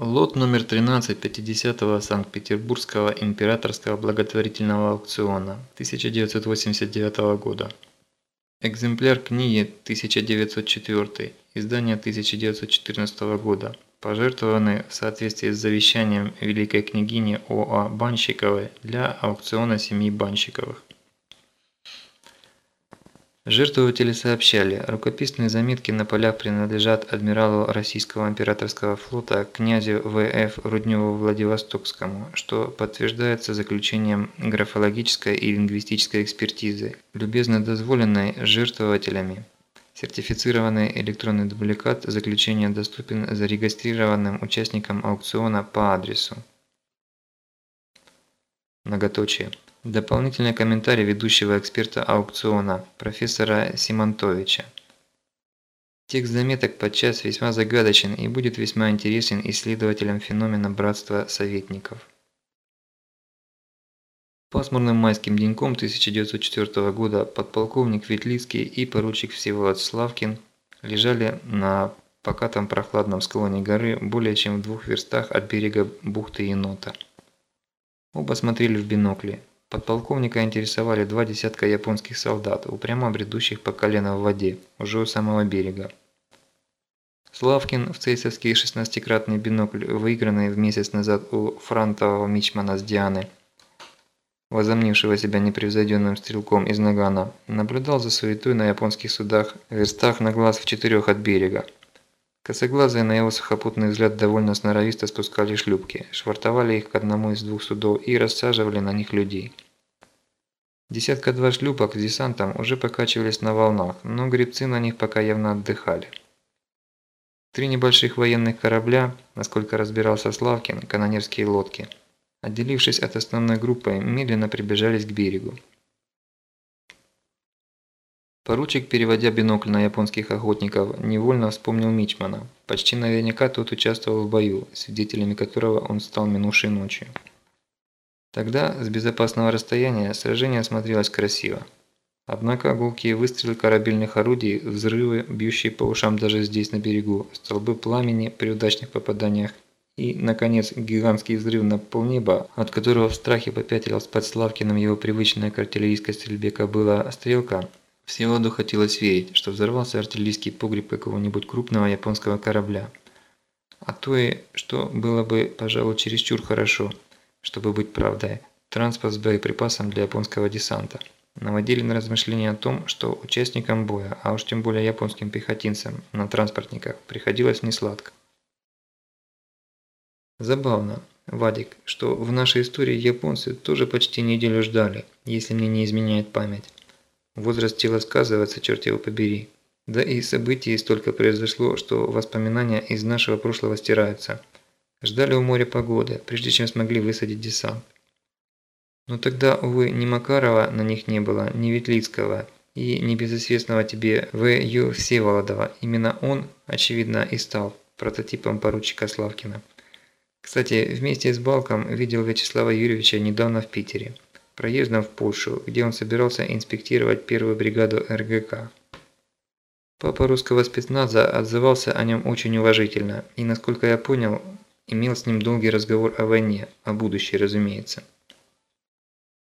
Лот номер 13 50-го Санкт-Петербургского императорского благотворительного аукциона 1989 года. Экземпляр книги 1904, издание 1914 года, пожертвованный в соответствии с завещанием великой княгини О.А. Банщиковой для аукциона семьи Банщиковых. Жертвователи сообщали, рукописные заметки на полях принадлежат адмиралу Российского императорского флота князю В.Ф. Рудневу-Владивостокскому, что подтверждается заключением графологической и лингвистической экспертизы, любезно дозволенной жертвователями. Сертифицированный электронный дубликат заключения доступен зарегистрированным участникам аукциона по адресу. Многоточие. Дополнительный комментарий ведущего эксперта аукциона, профессора Симонтовича. Текст заметок подчас весьма загадочен и будет весьма интересен исследователям феномена братства советников. Пасмурным майским деньком 1904 года подполковник Ветлицкий и поручик Всеволод Славкин лежали на покатом прохладном склоне горы более чем в двух верстах от берега бухты Енота. Оба смотрели в бинокли. Подполковника интересовали два десятка японских солдат, упрямо бредущих по колено в воде, уже у самого берега. Славкин в цейсовский 16-кратный бинокль, выигранный в месяц назад у франтового мичмана с Дианы, возомнившего себя непревзойденным стрелком из Нагана, наблюдал за суетой на японских судах верстах на глаз в четырех от берега. Косоглазые на его сухопутный взгляд довольно сноровисто спускали шлюпки, швартовали их к одному из двух судов и рассаживали на них людей. Десятка-два шлюпок с десантом уже покачивались на волнах, но гребцы на них пока явно отдыхали. Три небольших военных корабля, насколько разбирался Славкин, канонерские лодки, отделившись от основной группы, медленно приближались к берегу. Поручик, переводя бинокль на японских охотников, невольно вспомнил Мичмана. Почти наверняка тот участвовал в бою, свидетелями которого он стал минувшей ночью. Тогда, с безопасного расстояния, сражение смотрелось красиво. Однако гулкие выстрелы корабельных орудий, взрывы, бьющие по ушам даже здесь на берегу, столбы пламени при удачных попаданиях и, наконец, гигантский взрыв на полнеба, от которого в страхе попятилась под Славкиным его привычная к артиллерийской стрельбе кобыла «Стрелка», Всеволоду хотелось верить, что взорвался артиллерийский погреб какого-нибудь крупного японского корабля. А то и, что было бы, пожалуй, чересчур хорошо – чтобы быть правдой, транспорт с боеприпасом для японского десанта. Наводили на размышления о том, что участникам боя, а уж тем более японским пехотинцам на транспортниках, приходилось несладко. Забавно, Вадик, что в нашей истории японцы тоже почти неделю ждали, если мне не изменяет память. Возраст тела сказывается, черт его побери. Да и событий столько произошло, что воспоминания из нашего прошлого стираются – Ждали у моря погоды, прежде чем смогли высадить десант. Но тогда, увы, ни Макарова на них не было, ни Ветлицкого и небезызвестного тебе В. Ю. Всеволодова. Именно он, очевидно, и стал прототипом поручика Славкина. Кстати, вместе с Балком видел Вячеслава Юрьевича недавно в Питере, проездом в Польшу, где он собирался инспектировать первую бригаду РГК. Папа русского спецназа отзывался о нем очень уважительно, и, насколько я понял, Имел с ним долгий разговор о войне, о будущей, разумеется.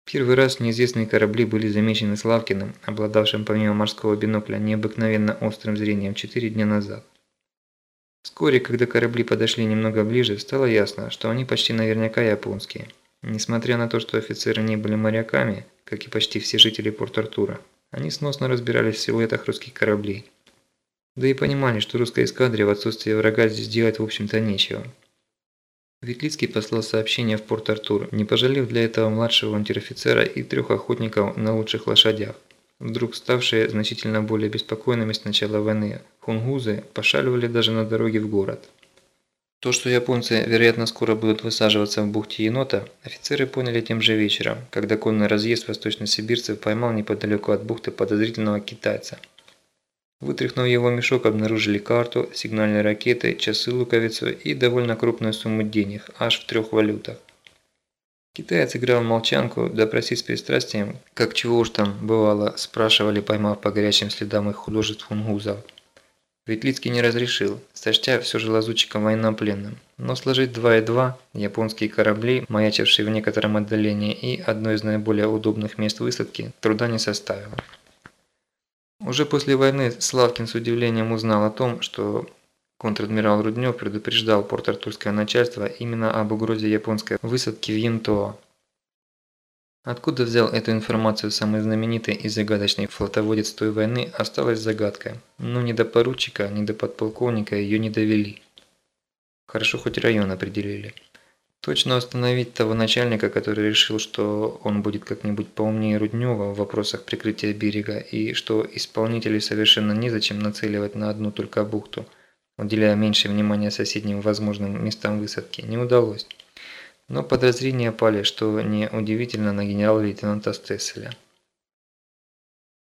Первый раз неизвестные корабли были замечены Славкиным, обладавшим помимо морского бинокля необыкновенно острым зрением 4 дня назад. Вскоре, когда корабли подошли немного ближе, стало ясно, что они почти наверняка японские. Несмотря на то, что офицеры не были моряками, как и почти все жители Порт-Артура, они сносно разбирались в силуэтах русских кораблей. Да и понимали, что русской эскадре в отсутствие врага здесь делать в общем-то нечего. Ветлицкий послал сообщение в Порт-Артур, не пожалев для этого младшего унтер-офицера и трех охотников на лучших лошадях. Вдруг ставшие значительно более беспокойными с начала войны, хунгузы пошаливали даже на дороге в город. То, что японцы, вероятно, скоро будут высаживаться в бухте Енота, офицеры поняли тем же вечером, когда конный разъезд восточно-сибирцев поймал неподалеку от бухты подозрительного китайца – Вытряхнув его мешок, обнаружили карту, сигнальные ракеты, часы луковицу и довольно крупную сумму денег, аж в трех валютах. Китаец играл в молчанку, допросить с пристрастием, как чего уж там бывало, спрашивали, поймав по горячим следам их художеств хунгузов. Ветлицкий не разрешил, сочтя все же лазутчиком военнопленным. Но сложить два и два, японские корабли, маячившие в некотором отдалении, и одно из наиболее удобных мест высадки, труда не составило. Уже после войны Славкин с удивлением узнал о том, что контр-адмирал Руднев предупреждал порт-артурское начальство именно об угрозе японской высадки в Янтоа. Откуда взял эту информацию самый знаменитый и загадочный флотоводец той войны, осталось загадкой. Но ни до поручика, ни до подполковника ее не довели. Хорошо хоть район определили. Точно установить того начальника, который решил, что он будет как-нибудь поумнее Руднева в вопросах прикрытия берега и что исполнителей совершенно незачем нацеливать на одну только бухту, уделяя меньше внимания соседним возможным местам высадки, не удалось. Но подозрения пали, что не удивительно на генерал-лейтенанта Стесселя.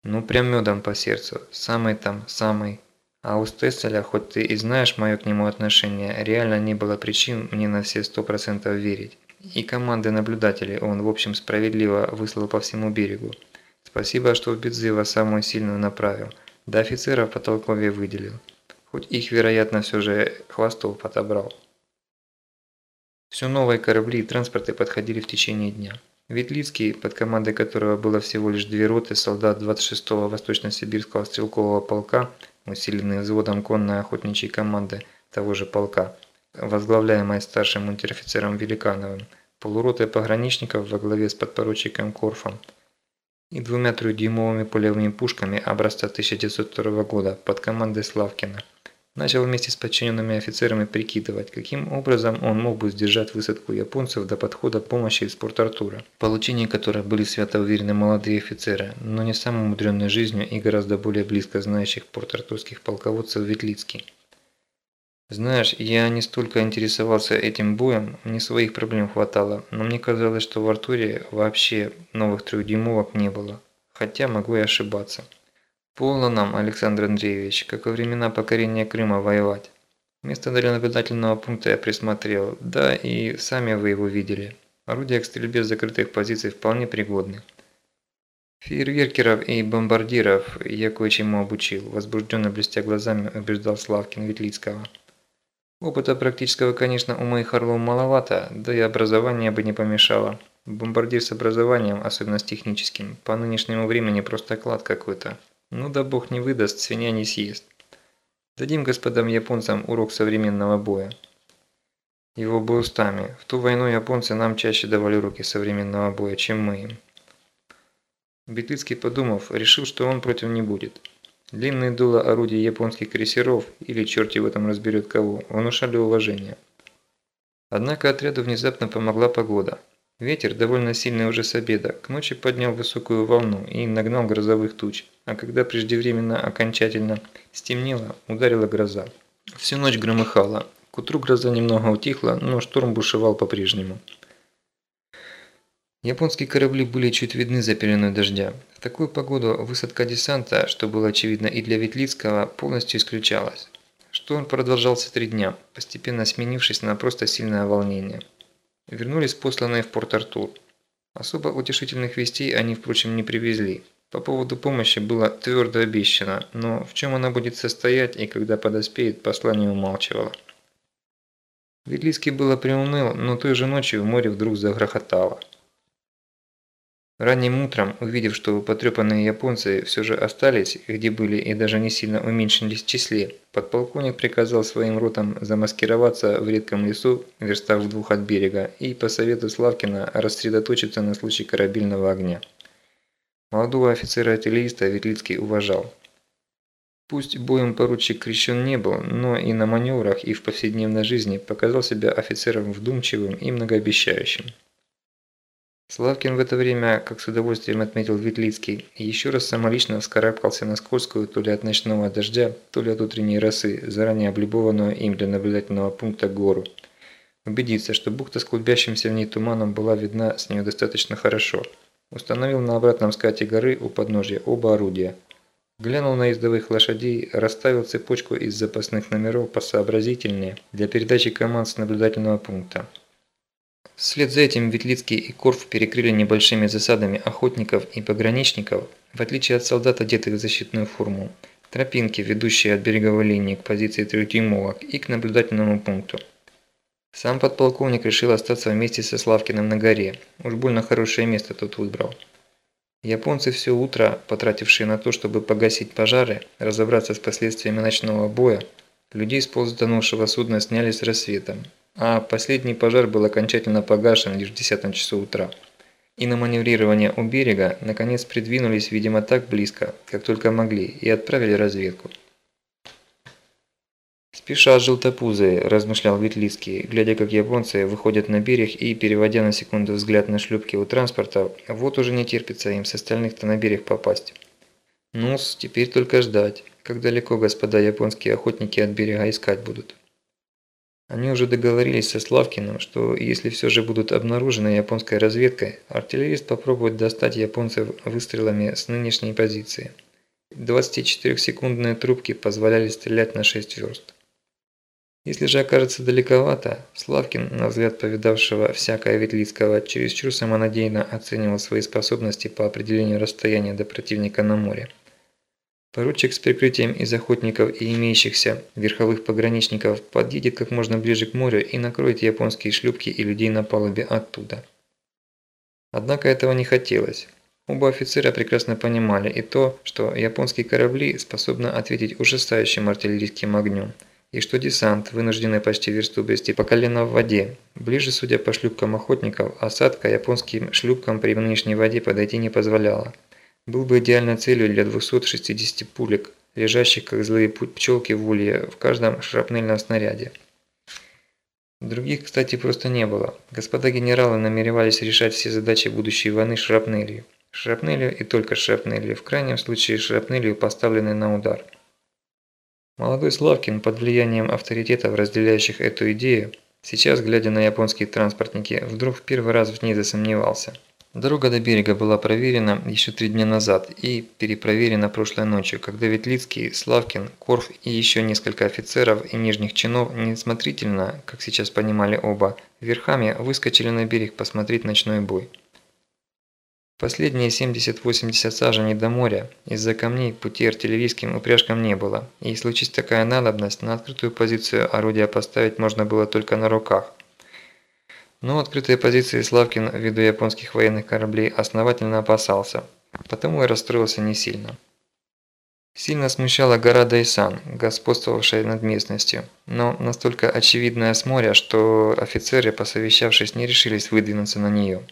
Ну прям медом по сердцу, самый там, самый а у Стесселя, хоть ты и знаешь мое к нему отношение, реально не было причин мне на все сто процентов верить. И команды наблюдателей он, в общем, справедливо выслал по всему берегу. Спасибо, что в Бедзыва самую сильную направил. До офицеров по толкове выделил. Хоть их, вероятно, все же хвостов подобрал. Все новые корабли и транспорты подходили в течение дня. Ветлицкий, под командой которого было всего лишь две роты солдат 26-го Восточно-Сибирского стрелкового полка, усиленный взводом конной охотничьей команды того же полка, возглавляемой старшим унтер-офицером Великановым, полуротой пограничников во главе с подпоручиком Корфом и двумя трехдюймовыми полевыми пушками образца 1902 года под командой Славкина – начал вместе с подчиненными офицерами прикидывать, каким образом он мог бы сдержать высадку японцев до подхода помощи из Порт-Артура, в получении были свято уверены молодые офицеры, но не самые умудренные жизнью и гораздо более близко знающих порт-артурских полководцев Ветлицкий. Знаешь, я не столько интересовался этим боем, мне своих проблем хватало, но мне казалось, что в Артуре вообще новых трехдюймовок не было, хотя могу и ошибаться. Полно нам, Александр Андреевич, как во времена покорения Крыма воевать. Место для наблюдательного пункта я присмотрел, да и сами вы его видели. Орудия к стрельбе с закрытых позиций вполне пригодны. Фейерверкеров и бомбардиров я кое-чему обучил, возбужденно блестя глазами убеждал Славкин Ветлицкого. Опыта практического, конечно, у моих орлов маловато, да и образование бы не помешало. Бомбардир с образованием, особенно с техническим, по нынешнему времени просто клад какой-то. Ну да бог не выдаст, свинья не съест. Дадим господам японцам урок современного боя. Его бы устами. В ту войну японцы нам чаще давали уроки современного боя, чем мы им. Бетлицкий, подумав, решил, что он против не будет. Длинные дула орудий японских крейсеров, или черти в этом разберет кого, внушали уважение. Однако отряду внезапно помогла погода. Ветер, довольно сильный уже с обеда, к ночи поднял высокую волну и нагнал грозовых туч, а когда преждевременно окончательно стемнело, ударила гроза. Всю ночь громыхало. К утру гроза немного утихла, но шторм бушевал по-прежнему. Японские корабли были чуть видны за пеленой дождя. В такую погоду высадка десанта, что было очевидно и для Ветлицкого, полностью исключалась. Шторм продолжался три дня, постепенно сменившись на просто сильное волнение. Вернулись посланные в Порт-Артур. Особо утешительных вестей они, впрочем, не привезли. По поводу помощи было твердо обещано, но в чем она будет состоять и когда подоспеет, послание умалчивало. Ветлицкий было приуныл, но той же ночью в море вдруг загрохотало. Ранним утром, увидев, что потрепанные японцы все же остались, где были и даже не сильно уменьшились в числе, подполковник приказал своим ротам замаскироваться в редком лесу, верстах в двух от берега, и по совету Славкина рассредоточиться на случай корабельного огня. Молодого офицера-артиллериста Ветлицкий уважал. Пусть боем поручик крещен не был, но и на маневрах, и в повседневной жизни показал себя офицером вдумчивым и многообещающим. Славкин в это время, как с удовольствием отметил Ветлицкий, еще раз самолично вскарабкался на скользкую то ли от ночного дождя, то ли от утренней росы, заранее облюбованную им для наблюдательного пункта гору. Убедиться, что бухта с клубящимся в ней туманом была видна с нее достаточно хорошо. Установил на обратном скате горы у подножья оба орудия. Глянул на ездовых лошадей, расставил цепочку из запасных номеров посообразительнее для передачи команд с наблюдательного пункта. Вслед за этим Ветлицкий и Корф перекрыли небольшими засадами охотников и пограничников, в отличие от солдат, одетых в защитную форму. тропинки, ведущие от береговой линии к позиции трехдюймовок и к наблюдательному пункту. Сам подполковник решил остаться вместе со Славкиным на горе. Уж больно хорошее место тут выбрал. Японцы все утро, потратившие на то, чтобы погасить пожары, разобраться с последствиями ночного боя, людей с полузатонувшего судна сняли с рассветом, а последний пожар был окончательно погашен лишь в 10 часу утра. И на маневрирование у берега наконец придвинулись, видимо, так близко, как только могли, и отправили разведку. «Спешат желтопузые», – размышлял Ветлицкий, глядя, как японцы выходят на берег и, переводя на секунду взгляд на шлюпки у транспорта, вот уже не терпится им с остальных-то на берег попасть. ну теперь только ждать, как далеко господа японские охотники от берега искать будут. Они уже договорились со Славкиным, что если все же будут обнаружены японской разведкой, артиллерист попробует достать японцев выстрелами с нынешней позиции. 24-секундные трубки позволяли стрелять на 6 верст. Если же окажется далековато, Славкин, на взгляд повидавшего всякое Ветлицкого, чересчур самонадеянно оценивал свои способности по определению расстояния до противника на море. Поручик с прикрытием из охотников и имеющихся верховых пограничников подъедет как можно ближе к морю и накроет японские шлюпки и людей на палубе оттуда. Однако этого не хотелось. Оба офицера прекрасно понимали и то, что японские корабли способны ответить ужасающим артиллерийским огнем – и что десант, вынужденный почти версту брести по колено в воде. Ближе, судя по шлюпкам охотников, осадка японским шлюпкам при нынешней воде подойти не позволяла. Был бы идеальной целью для 260 пулек, лежащих как злые пчелки в улье в каждом шрапнельном снаряде. Других, кстати, просто не было. Господа генералы намеревались решать все задачи будущей войны шрапнелью. Шрапнелью и только шрапнелью, в крайнем случае шрапнелью, поставленной на удар. Молодой Славкин, под влиянием авторитетов, разделяющих эту идею, сейчас, глядя на японские транспортники, вдруг в первый раз в ней засомневался. Дорога до берега была проверена еще три дня назад и перепроверена прошлой ночью, когда Ветлицкий, Славкин, Корф и еще несколько офицеров и нижних чинов несмотрительно, как сейчас понимали оба, верхами выскочили на берег посмотреть ночной бой. Последние 70-80 саженей до моря из-за камней пути артиллерийским упряжкам не было, и случись такая надобность, на открытую позицию орудия поставить можно было только на руках. Но открытые позиции Славкин ввиду японских военных кораблей основательно опасался, потому и расстроился не сильно. Сильно смущала гора Дайсан, господствовавшая над местностью, но настолько очевидная с моря, что офицеры, посовещавшись, не решились выдвинуться на нее.